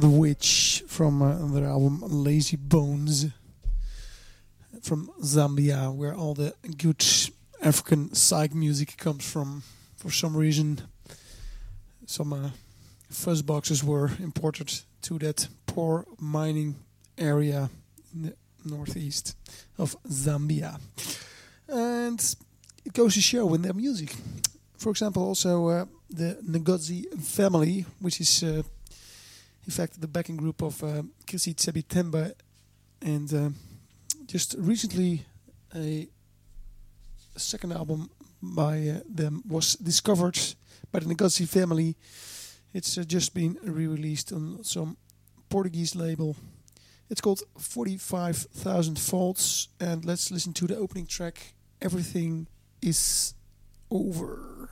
The Witch from uh, their album Lazy Bones from Zambia, where all the good African psych music comes from. For some reason, some uh, fuzz boxes were imported to that poor mining area in the northeast of Zambia. And it goes to show in their music. For example, also uh, the Ngozi family, which is uh, in fact the backing group of uh, Chrissy Tembo, and uh, just recently a second album by uh, them was discovered by the Ngozi family. It's uh, just been re-released on some Portuguese label. It's called 45,000 Volts, and let's listen to the opening track. Everything is over.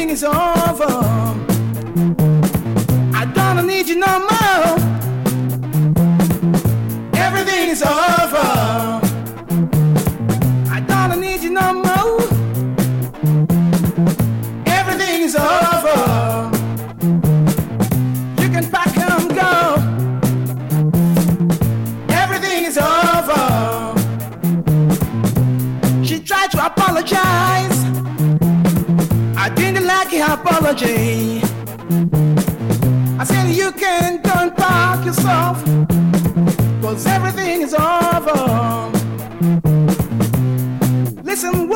everything is over. I don't need you no more. make apology. I said you can go and park yourself, cause everything is over. Listen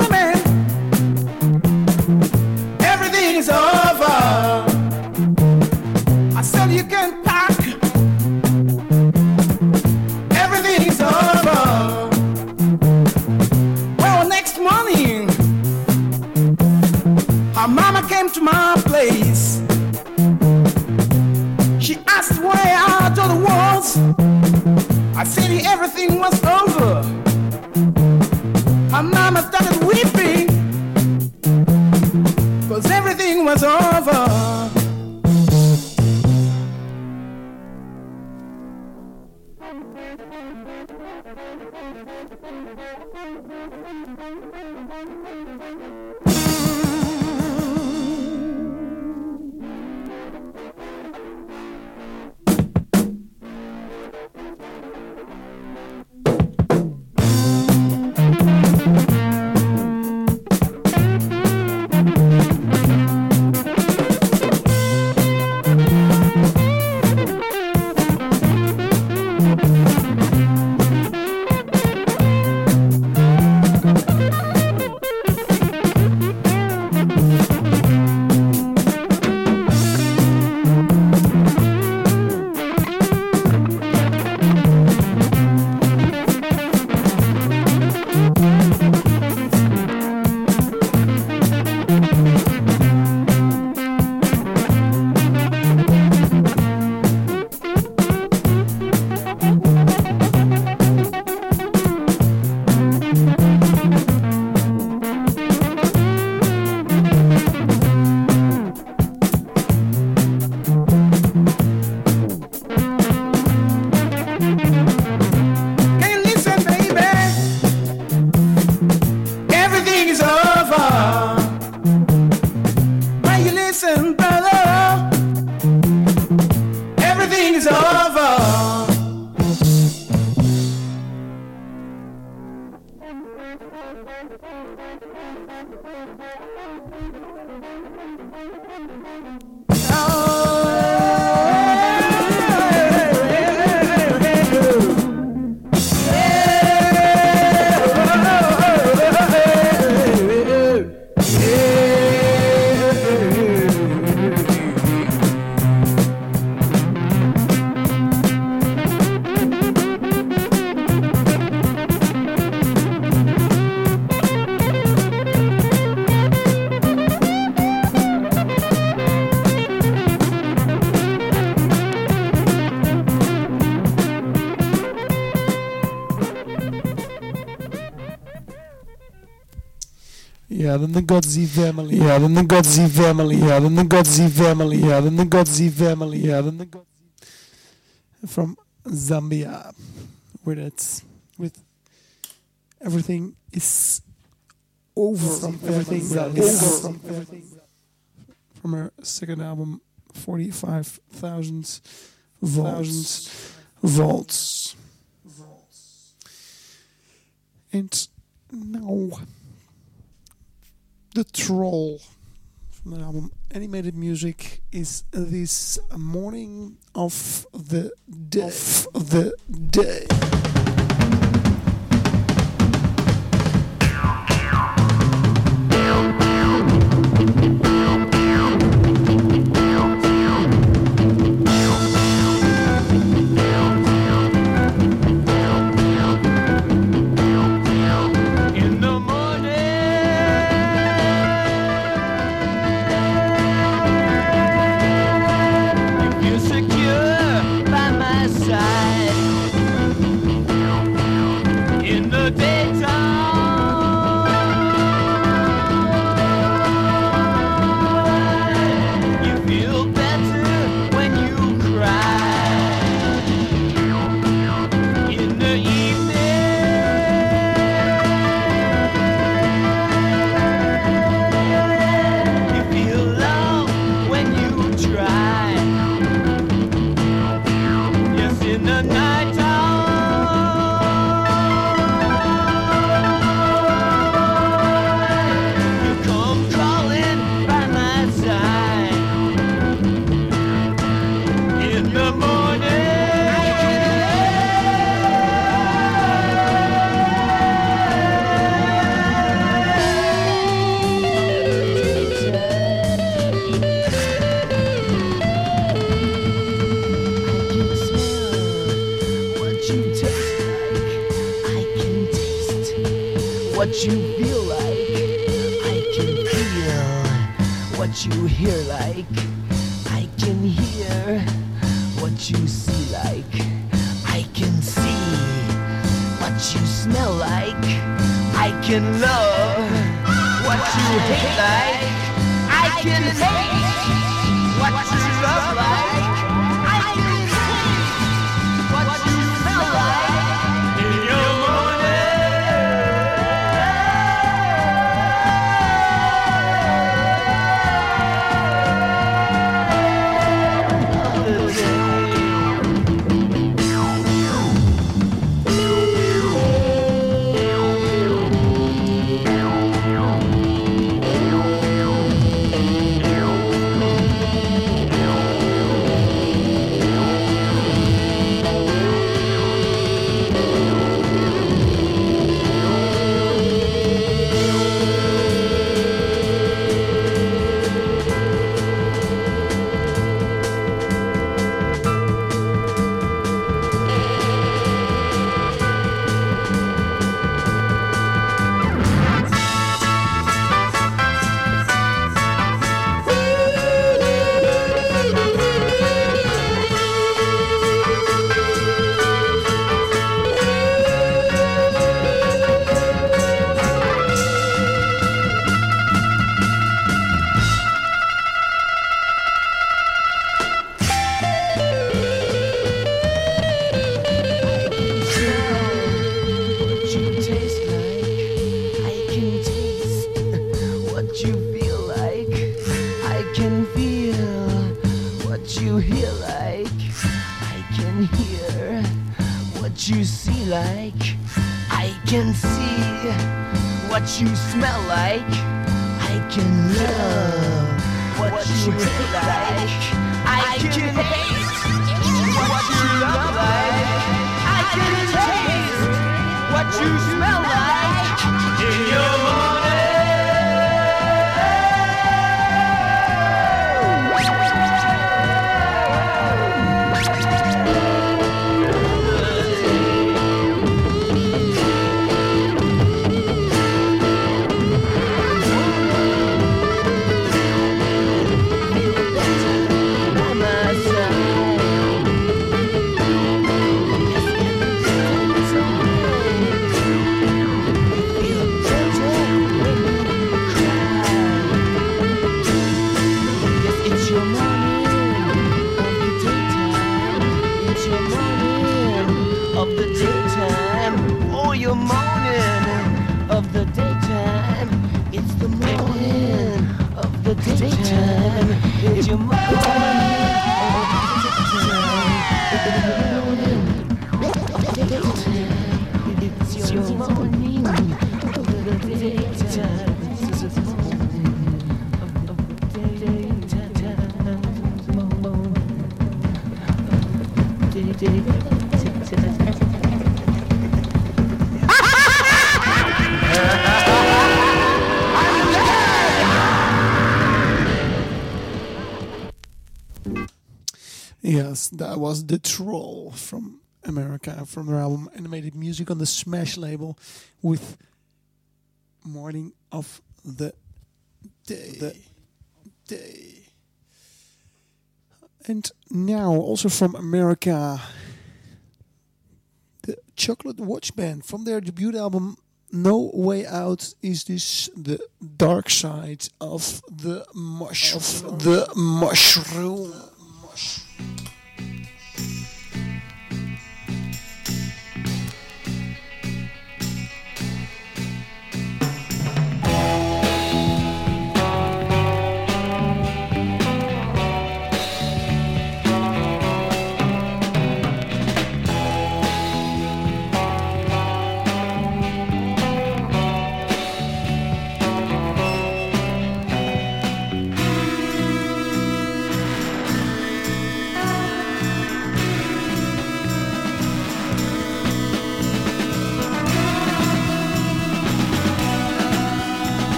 Yeah, then the Ngozi family. Yeah, then the Ngozi family. Yeah, then the Ngozi family. Yeah, then the Ngozi family. Yeah, then the Ngozi from Zambia, where that's with everything is over from everything that is over from everything from her second album, forty five thousand volts. volts. Volts. And now the troll from the album Animated Music is this morning of the day. Of the day. What you smell like. I can love what you hate like. I can hate what you love like. I can taste what you smell like in your Yes, that was The Troll from America, from their album Animated Music on the Smash label with Morning of the Day. The day. And now, also from America, the Chocolate Watch Band from their debut album No Way Out is this the dark side of the mush of the mushroom. The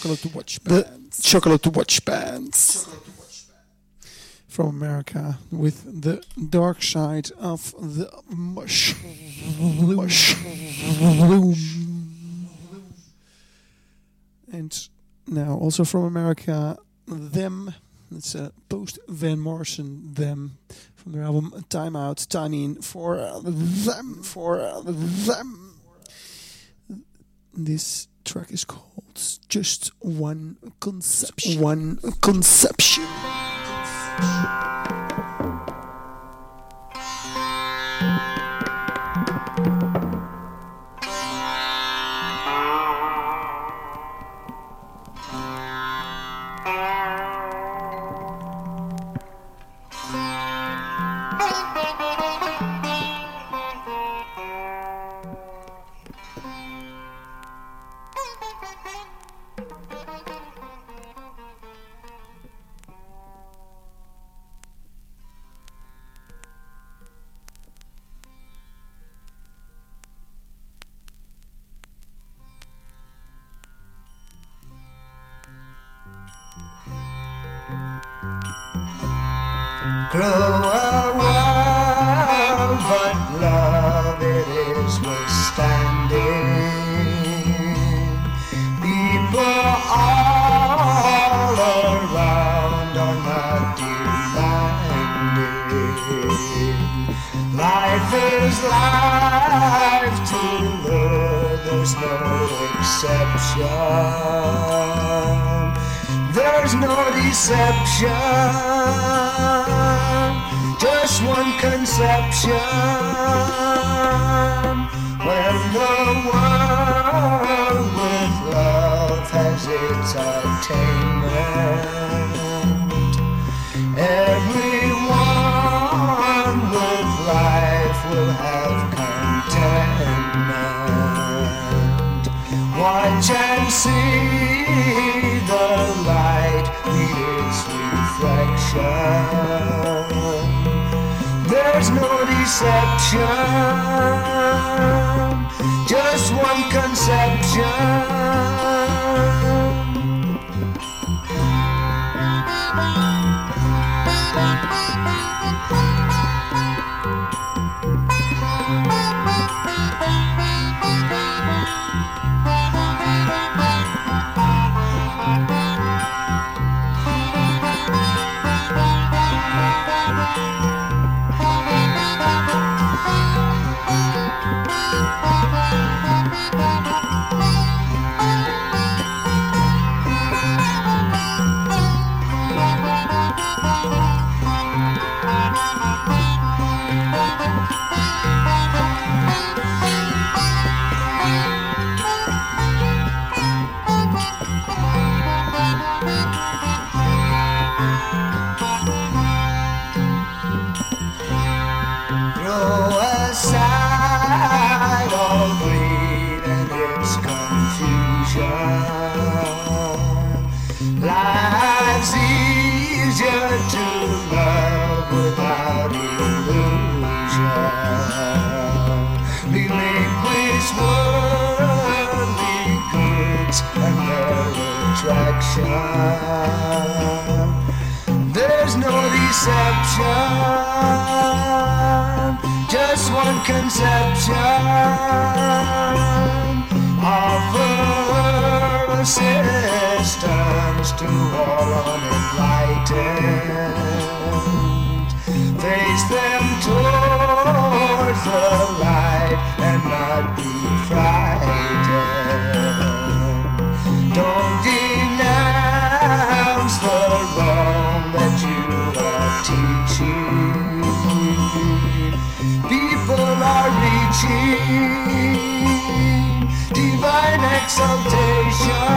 Chocolate Watch Band. The Chocolate Watch Bands. From America with the dark side of the mush. mushroom. And now also from America, them. It's a post Van Morrison them from their album Time Out, Time In for them, for them. This track is called Just One Conception. One Conception. Conception. Teaching. People are reaching divine exaltation,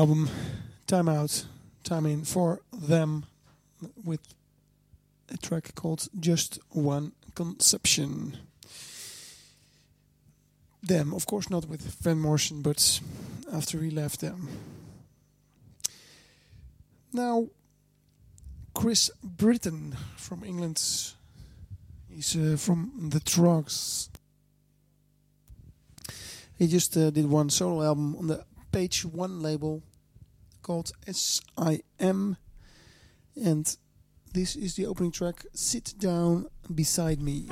album Time Out, Time In for Them with a track called Just One Conception. Them, of course, not with Van Morrison, but after he left them. Now, Chris Britton from England. He's uh, from the Troggs. He just uh, did one solo album on the Page One label called As I Am And this is the opening track, Sit Down Beside Me.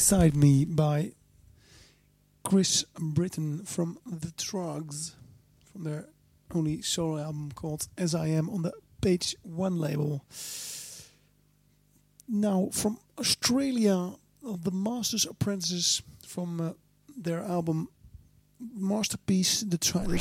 Beside Me by Chris Britton from The Troggs, from their only solo album called As I Am on the Page One label. Now, from Australia, the Masters Apprentices from uh, their album Masterpiece, The Trailer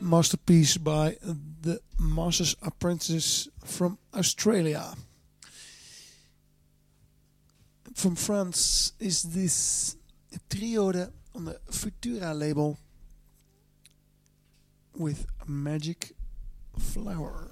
Masterpiece by the Masters Apprentices from Australia. From France is this trio on the Futura label with Magic Flower.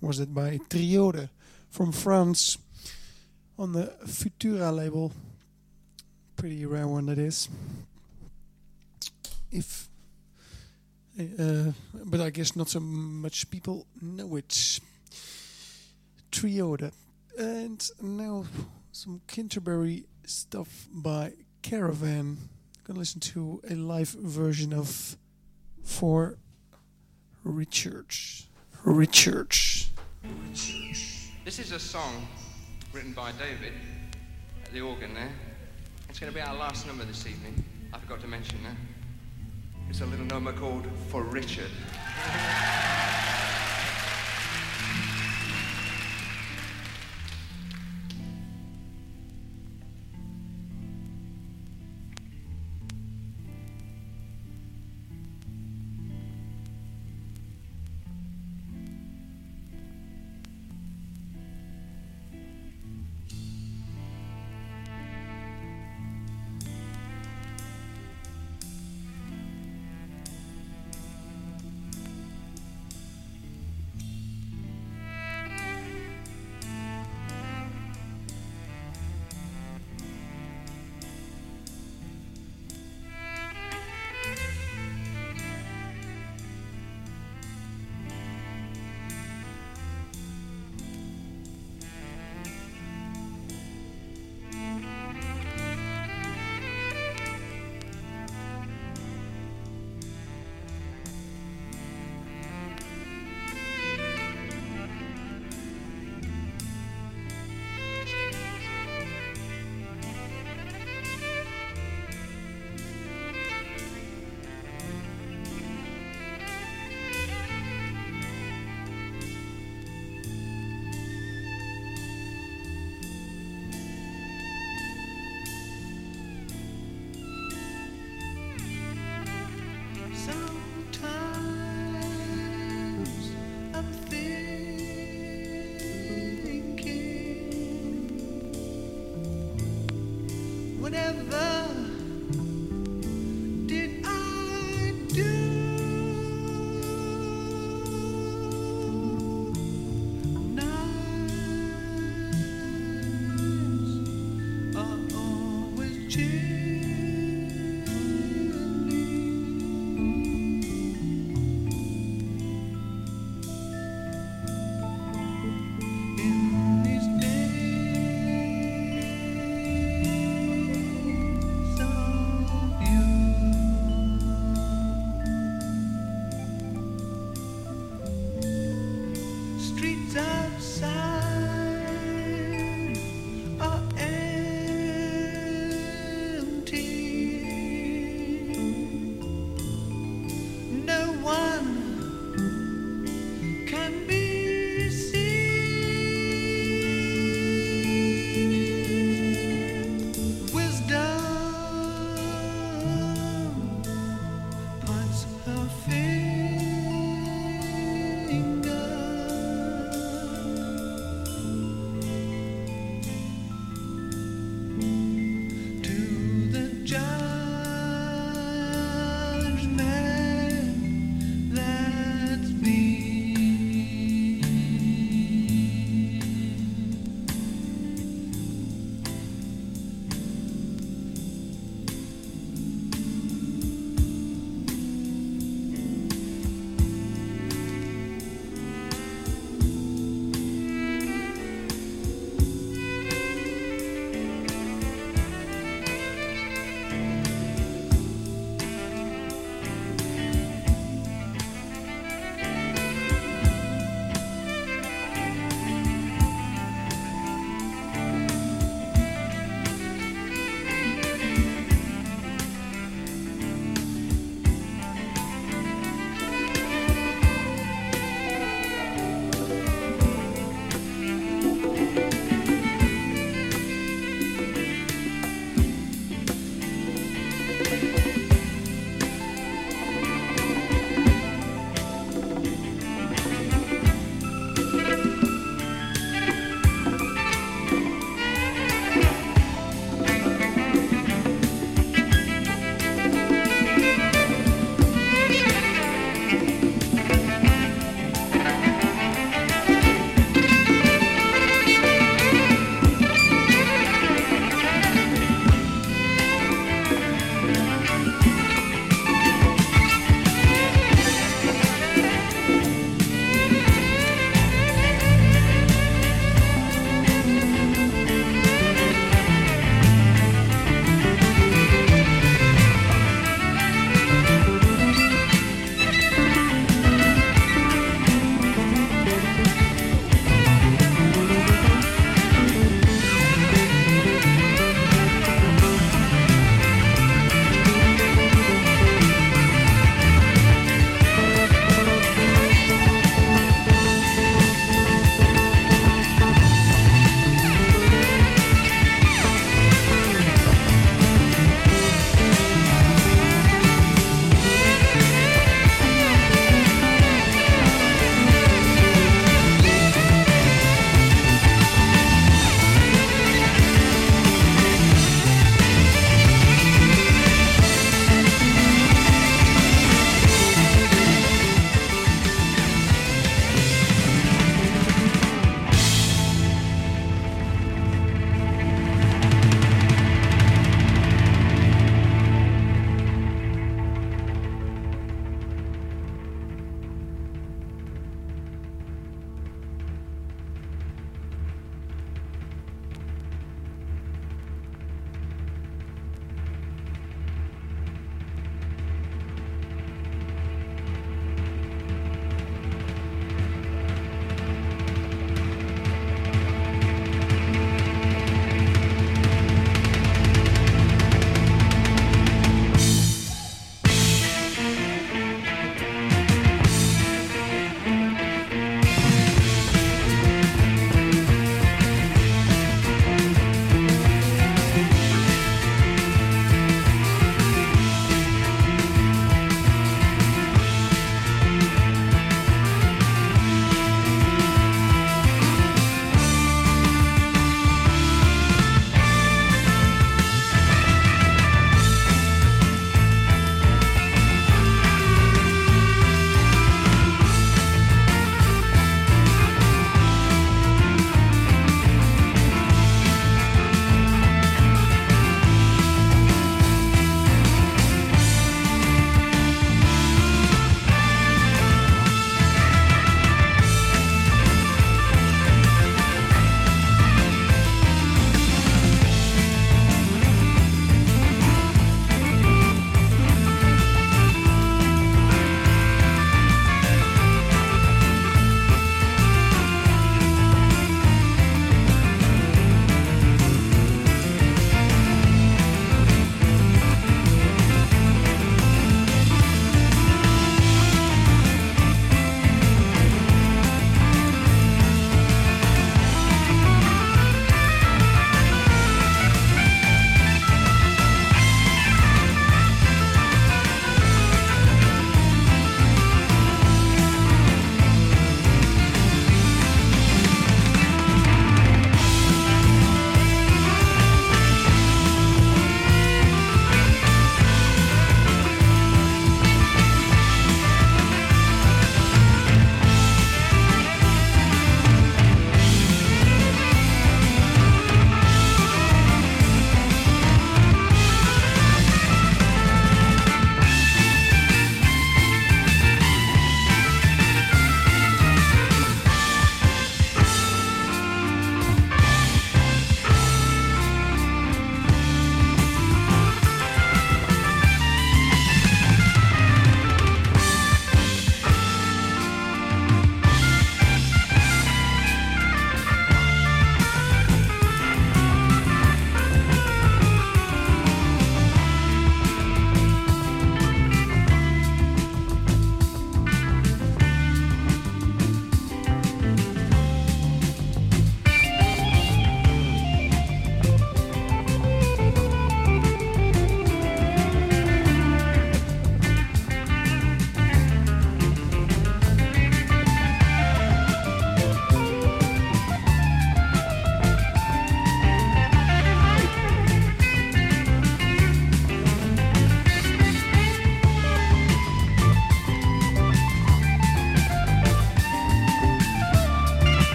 Was it by Triode from France on the Futura label. Pretty rare one that is. If, uh, but I guess not so much people know it. Triode, and now some Canterbury stuff by Caravan. Gonna listen to a live version of For Richards. Richards. This is a song written by David at the organ there. It's going to be our last number this evening. I forgot to mention that. It's a little number called For Richard.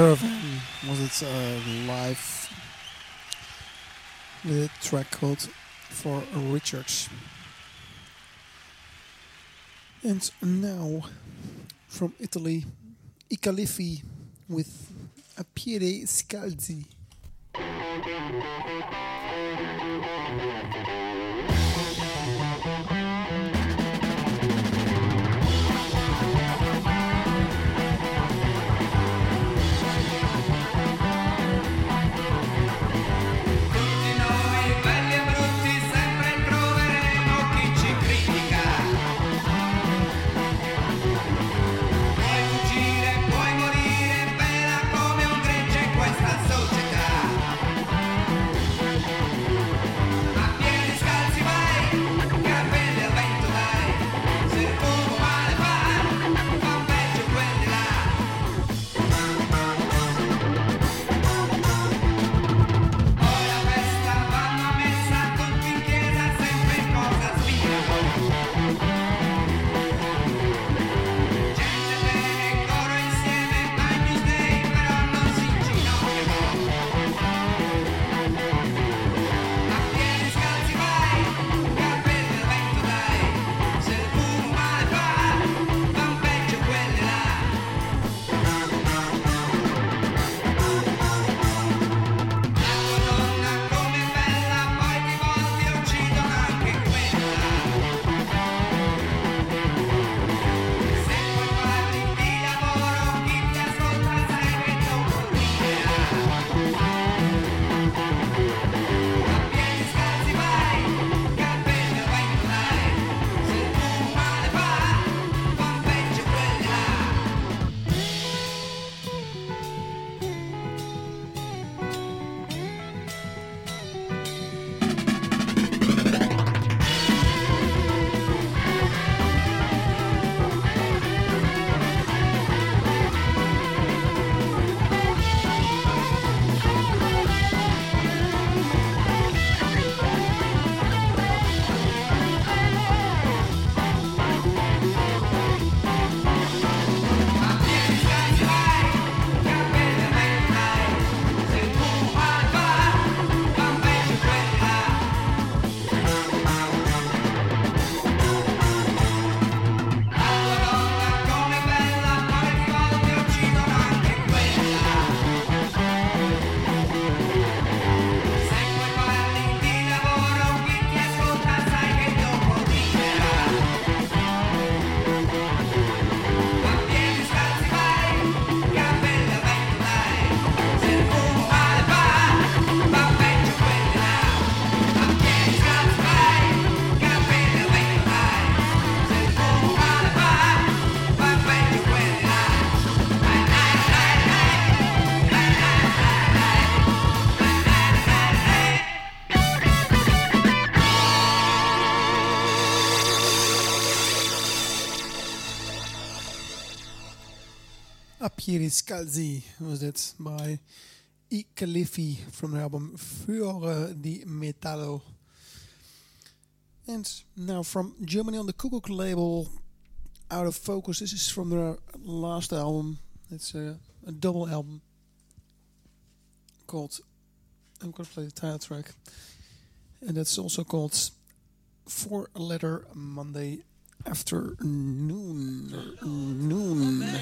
Caravan was its uh, live the track called for Richards. And now from Italy, I Califfi with A Piedi Scalzi. Here is Scalzi was that by E. Khalifi from the album Fiore di Metallo. And now from Germany on the Kuckuck label, Out of Focus. This is from their last album. It's a, a double album called. I'm going to play the title track. And that's also called Four Letter Monday Afternoon. Noon.